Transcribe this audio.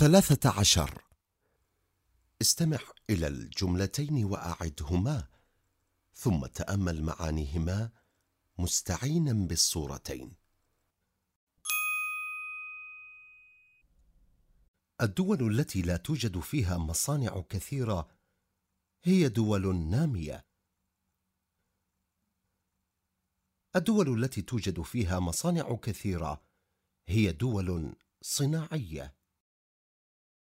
ثلاثة عشر. استمع إلى الجملتين وأعدهما ثم تأمل معانيهما مستعينا بالصورتين. الدول التي لا توجد فيها مصانع كثيرة هي دول نامية. الدول التي توجد فيها مصانع كثيرة هي دول صناعية.